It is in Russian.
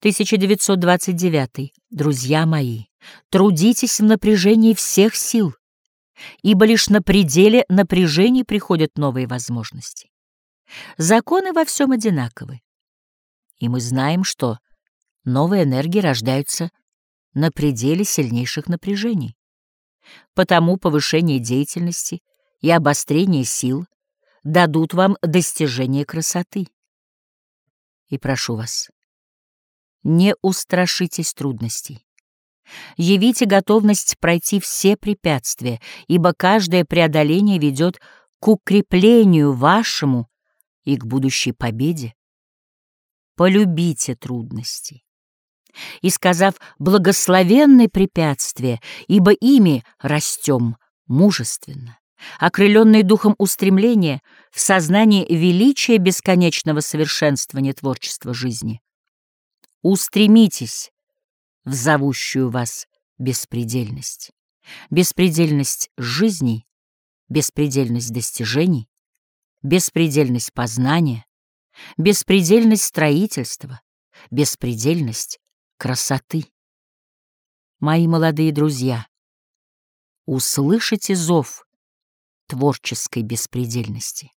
1929. Друзья мои, трудитесь в напряжении всех сил, ибо лишь на пределе напряжений приходят новые возможности. Законы во всем одинаковы, и мы знаем, что новые энергии рождаются на пределе сильнейших напряжений. Потому повышение деятельности и обострение сил дадут вам достижение красоты. И прошу вас, не устрашитесь трудностей. Явите готовность пройти все препятствия, ибо каждое преодоление ведет к укреплению вашему и к будущей победе. Полюбите трудности. И сказав благословенные препятствия, ибо ими растем мужественно, окрыленные духом устремления в сознании величия бесконечного совершенствования творчества жизни. Устремитесь в зовущую вас беспредельность. Беспредельность жизни, беспредельность достижений, беспредельность познания, беспредельность строительства, беспредельность красоты. Мои молодые друзья, услышите зов творческой беспредельности.